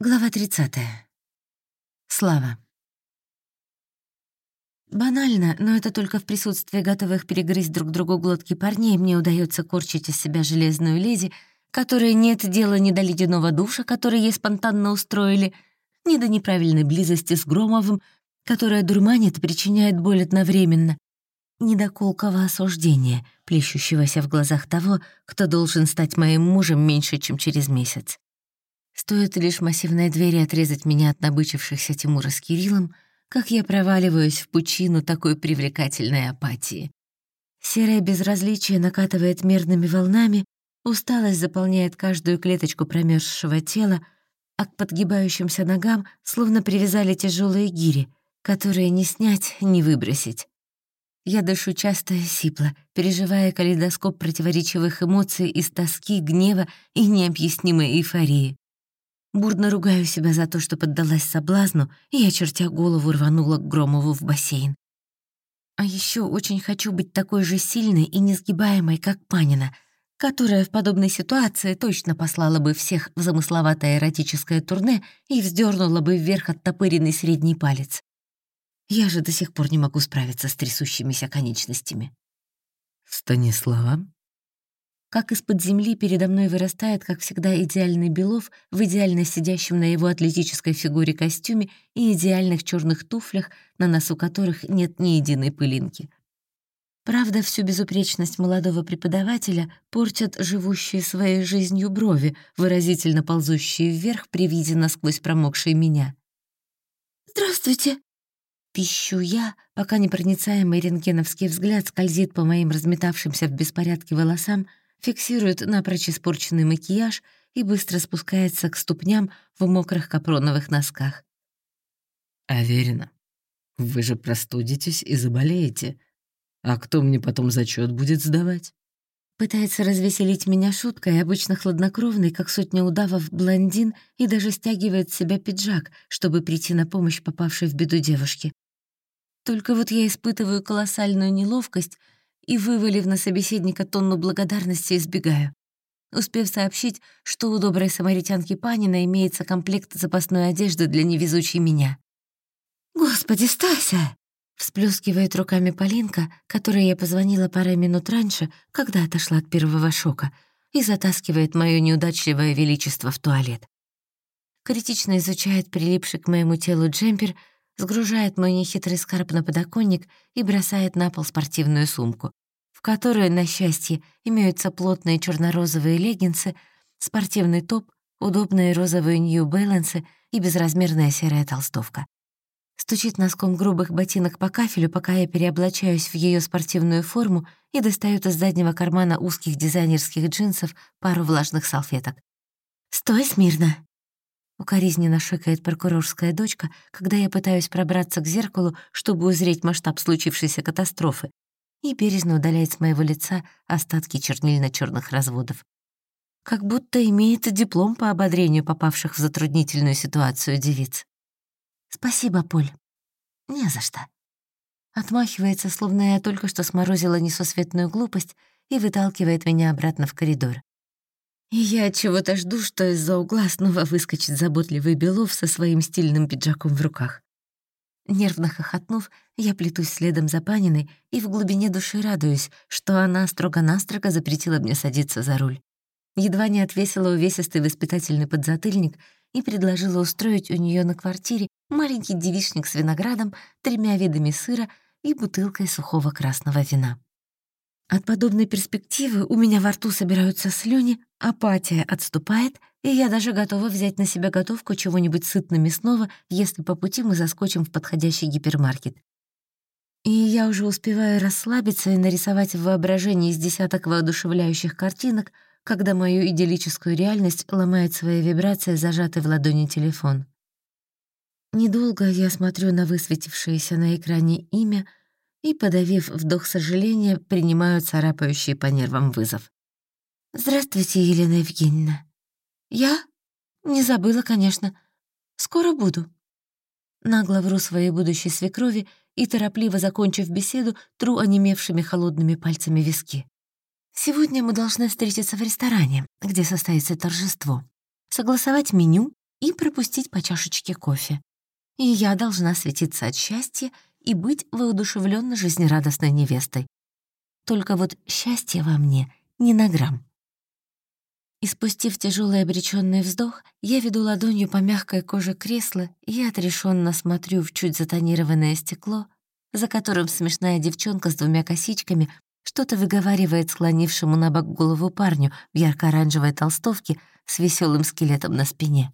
Глава 30. Слава. Банально, но это только в присутствии готовых перегрызть друг другу глотки парней мне удается корчить из себя железную леди, которой нет дела ни до ледяного душа, который ей спонтанно устроили, ни до неправильной близости с Громовым, которая дурманит и причиняет боль одновременно, ни до колкого осуждения, плещущегося в глазах того, кто должен стать моим мужем меньше, чем через месяц. Стоит лишь массивной двери отрезать меня от набычившихся Тимура с Кириллом, как я проваливаюсь в пучину такой привлекательной апатии. Серое безразличие накатывает мерными волнами, усталость заполняет каждую клеточку промерзшего тела, а к подгибающимся ногам словно привязали тяжелые гири, которые не снять, не выбросить. Я дышу часто и сипло, переживая калейдоскоп противоречивых эмоций из тоски, гнева и необъяснимой эйфории. Бурно ругаю себя за то, что поддалась соблазну, и, очертя голову, рванула к Громову в бассейн. А еще очень хочу быть такой же сильной и несгибаемой, как Панина, которая в подобной ситуации точно послала бы всех в замысловатое эротическое турне и вздернула бы вверх оттопыренный средний палец. Я же до сих пор не могу справиться с трясущимися конечностями. «Станислава?» Как из-под земли передо мной вырастает, как всегда, идеальный Белов в идеально сидящем на его атлетической фигуре костюме и идеальных черных туфлях, на носу которых нет ни единой пылинки. Правда, всю безупречность молодого преподавателя портят живущие своей жизнью брови, выразительно ползущие вверх при виде насквозь промокшей меня. «Здравствуйте!» Пищу я, пока непроницаемый рентгеновский взгляд скользит по моим разметавшимся в беспорядке волосам, фиксирует напрочь испорченный макияж и быстро спускается к ступням в мокрых капроновых носках. «Аверина, вы же простудитесь и заболеете. А кто мне потом зачет будет сдавать?» Пытается развеселить меня шуткой, обычно хладнокровный, как сотня удавов, блондин, и даже стягивает с себя пиджак, чтобы прийти на помощь попавшей в беду девушке. Только вот я испытываю колоссальную неловкость и, вывалив на собеседника тонну благодарности, избегаю. Успев сообщить, что у доброй самаритянки Панина имеется комплект запасной одежды для невезучей меня. «Господи, Стася!» — всплескивает руками Полинка, которой я позвонила пару минут раньше, когда отошла от первого шока, и затаскивает моё неудачливое величество в туалет. Критично изучает прилипший к моему телу джемпер, сгружает мой нехитрый скарб на подоконник и бросает на пол спортивную сумку в которой, на счастье, имеются плотные черно-розовые леггинсы, спортивный топ, удобные розовые нью-бэлансы и безразмерная серая толстовка. Стучит носком грубых ботинок по кафелю, пока я переоблачаюсь в ее спортивную форму и достает из заднего кармана узких дизайнерских джинсов пару влажных салфеток. «Стой смирно!» Укоризненно шикает прокурорская дочка, когда я пытаюсь пробраться к зеркалу, чтобы узреть масштаб случившейся катастрофы, и бережно удаляет с моего лица остатки чернильно черных разводов. Как будто имеет диплом по ободрению попавших в затруднительную ситуацию девиц. «Спасибо, Поль». «Не за что». Отмахивается, словно я только что сморозила несусветную глупость и выталкивает меня обратно в коридор. Я чего-то жду, что из-за угла снова выскочит заботливый Белов со своим стильным пиджаком в руках. Нервно хохотнув, я плетусь следом за Паниной и в глубине души радуюсь, что она строго-настрого запретила мне садиться за руль. Едва не отвесила увесистый воспитательный подзатыльник и предложила устроить у нее на квартире маленький девичник с виноградом, тремя видами сыра и бутылкой сухого красного вина. От подобной перспективы у меня во рту собираются слюни, апатия отступает, и я даже готова взять на себя готовку чего-нибудь сытно-мясного, если по пути мы заскочим в подходящий гипермаркет. И я уже успеваю расслабиться и нарисовать в воображении из десяток воодушевляющих картинок, когда мою идиллическую реальность ломает свои вибрации, зажатый в ладони телефон. Недолго я смотрю на высветившееся на экране имя — и, подавив вдох сожаления, принимаю царапающий по нервам вызов. «Здравствуйте, Елена Евгеньевна. Я? Не забыла, конечно. Скоро буду». Нагло вру своей будущей свекрови и, торопливо закончив беседу, тру онемевшими холодными пальцами виски. «Сегодня мы должны встретиться в ресторане, где состоится торжество, согласовать меню, и пропустить по чашечке кофе. И я должна светиться от счастья и быть воодушевленно жизнерадостной невестой. Только вот счастье во мне не на грамм. И спустив тяжелый обреченный вздох, я веду ладонью по мягкой коже кресла и отрешенно смотрю в чуть затонированное стекло, за которым смешная девчонка с двумя косичками что-то выговаривает склонившему на бок голову парню в ярко-оранжевой толстовке с веселым скелетом на спине.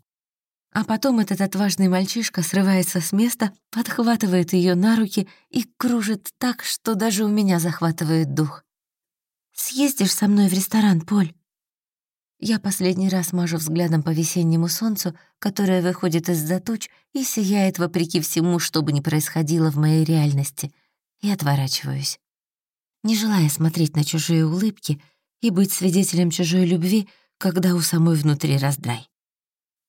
А потом этот отважный мальчишка срывается с места, подхватывает ее на руки и кружит так, что даже у меня захватывает дух. «Съездишь со мной в ресторан, Поль?» Я последний раз мажу взглядом по весеннему солнцу, которое выходит из-за туч и сияет вопреки всему, что бы ни происходило в моей реальности, и отворачиваюсь. Не желая смотреть на чужие улыбки и быть свидетелем чужой любви, когда у самой внутри раздрай.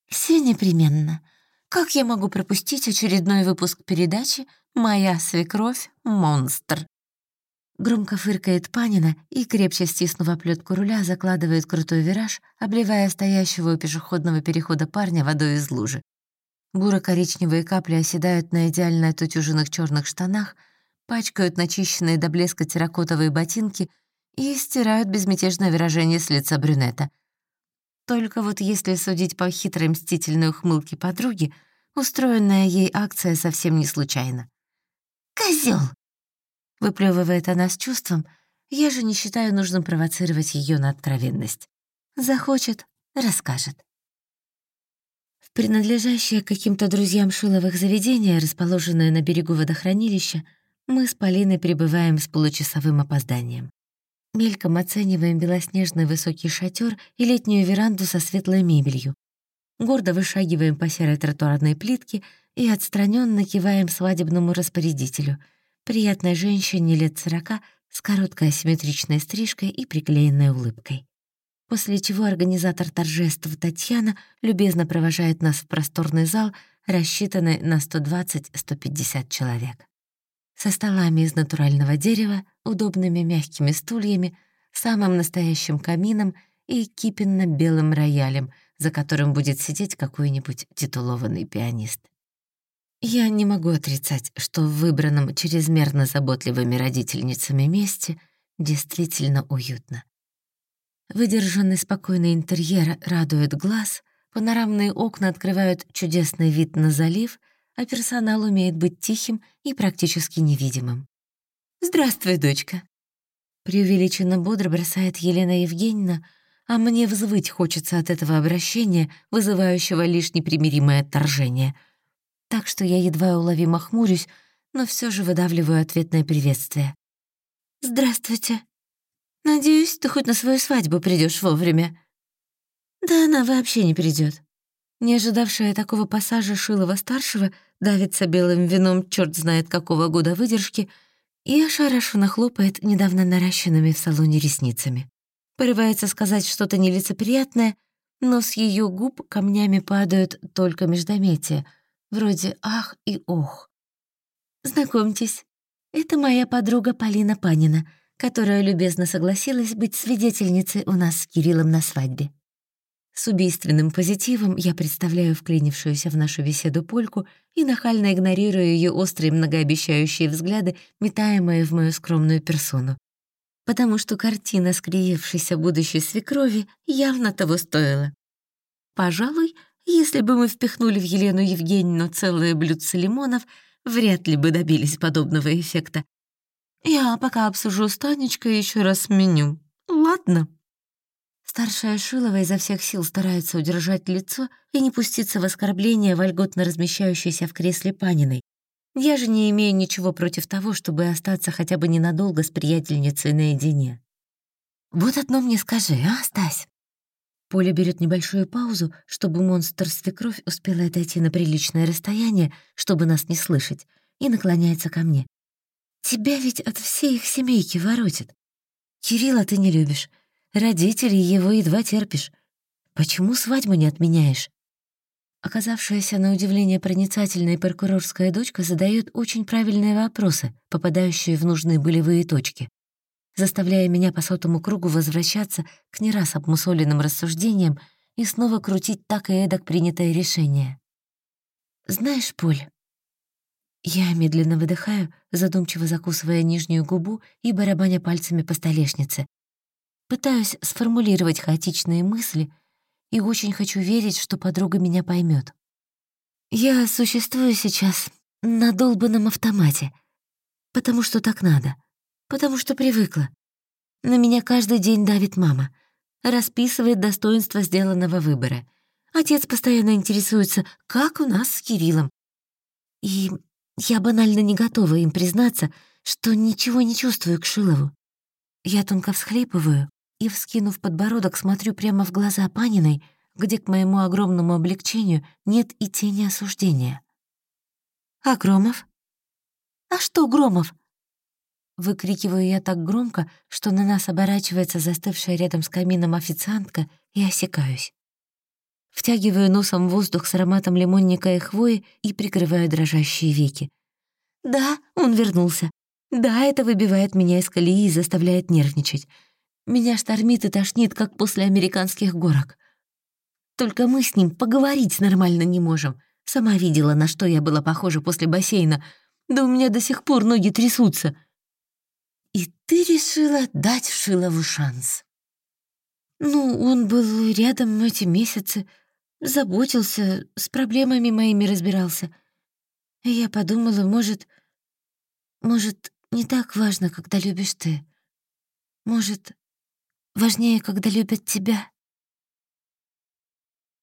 Все непременно. Как я могу пропустить очередной выпуск передачи «Моя свекровь — монстр»? Громко фыркает Панина и, крепче стиснув оплетку руля, закладывает крутой вираж, обливая стоящего у пешеходного перехода парня водой из лужи. Буро-коричневые капли оседают на идеально отутюженных черных штанах, пачкают начищенные до блеска терракотовые ботинки и стирают безмятежное выражение с лица брюнета. Только вот если судить по хитрой мстительной ухмылке подруги, устроенная ей акция совсем не случайна. «Козёл!» Выплевывает она с чувством, я же не считаю нужным провоцировать ее на откровенность. Захочет — расскажет. В принадлежащее каким-то друзьям Шиловых заведение, расположенное на берегу водохранилища, мы с Полиной прибываем с получасовым опозданием. Мельком оцениваем белоснежный высокий шатер и летнюю веранду со светлой мебелью. Гордо вышагиваем по серой тротуарной плитке и отстраненно киваем свадебному распорядителю — приятной женщине лет сорока с короткой асимметричной стрижкой и приклеенной улыбкой. После чего организатор торжеств Татьяна любезно провожает нас в просторный зал, рассчитанный на 120-150 человек. Со столами из натурального дерева, удобными мягкими стульями, самым настоящим камином и кипенно-белым роялем, за которым будет сидеть какой-нибудь титулованный пианист. Я не могу отрицать, что в выбранном чрезмерно заботливыми родительницами месте действительно уютно. Выдержанный спокойный интерьер радует глаз, панорамные окна открывают чудесный вид на залив, а персонал умеет быть тихим и практически невидимым. «Здравствуй, дочка!» Преувеличенно бодро бросает Елена Евгеньевна, а мне взвыть хочется от этого обращения, вызывающего лишь непримиримое отторжение — так что я едва уловимо хмурюсь, но все же выдавливаю ответное приветствие. «Здравствуйте. Надеюсь, ты хоть на свою свадьбу придешь вовремя». «Да она вообще не придет. Не ожидавшая такого пассажа Шилова-старшего давится белым вином черт знает какого года выдержки и ошарашенно хлопает недавно наращенными в салоне ресницами. Порывается сказать что-то нелицеприятное, но с ее губ камнями падают только междометия — вроде «ах» и «ох». «Знакомьтесь, это моя подруга Полина Панина, которая любезно согласилась быть свидетельницей у нас с Кириллом на свадьбе. С убийственным позитивом я представляю вклинившуюся в нашу беседу польку и нахально игнорирую ее острые многообещающие взгляды, метаемые в мою скромную персону. Потому что картина скривившейся будущей свекрови явно того стоила. Пожалуй, если бы мы впихнули в Елену Евгеньевну целое блюдце лимонов, вряд ли бы добились подобного эффекта. Я пока обсужу с Танечкой еще раз меню. Ладно. Старшая Шилова изо всех сил старается удержать лицо и не пуститься в оскорбление вольготно размещающейся в кресле Паниной. Я же не имею ничего против того, чтобы остаться хотя бы ненадолго с приятельницей наедине. «Вот одно мне скажи, а, Стась?» Поля берет небольшую паузу, чтобы монстр-свекровь успела отойти на приличное расстояние, чтобы нас не слышать, и наклоняется ко мне. «Тебя ведь от всей их семейки воротит. Кирилла ты не любишь, родителей его едва терпишь. Почему свадьбу не отменяешь?» Оказавшаяся на удивление проницательная прокурорская дочка задает очень правильные вопросы, попадающие в нужные болевые точки заставляя меня по сотому кругу возвращаться к не раз обмусоленным рассуждениям и снова крутить так и эдак принятое решение. «Знаешь, Поль...» Я медленно выдыхаю, задумчиво закусывая нижнюю губу и барабаня пальцами по столешнице. Пытаюсь сформулировать хаотичные мысли и очень хочу верить, что подруга меня поймет. Я существую сейчас на долбанном автомате, потому что так надо, потому что привыкла. На меня каждый день давит мама, расписывает достоинство сделанного выбора. Отец постоянно интересуется, как у нас с Кириллом. И я банально не готова им признаться, что ничего не чувствую к Шилову. Я тонко всхлипываю и, вскинув подбородок, смотрю прямо в глаза Паниной, где, к моему огромному облегчению, нет и тени осуждения. «А Громов?» «А что Громов?» Выкрикиваю я так громко, что на нас оборачивается застывшая рядом с камином официантка и осекаюсь. Втягиваю носом воздух с ароматом лимонника и хвои и прикрываю дрожащие веки. Да, он вернулся. Да, это выбивает меня из колеи и заставляет нервничать. Меня штормит и тошнит, как после американских горок. Только мы с ним поговорить нормально не можем. Сама видела, на что я была похожа после бассейна. Да у меня до сих пор ноги трясутся. И ты решила дать Шилову шанс. Ну, он был рядом эти месяцы, заботился, с проблемами моими разбирался. И я подумала, может... Может, не так важно, когда любишь ты. Может, важнее, когда любят тебя.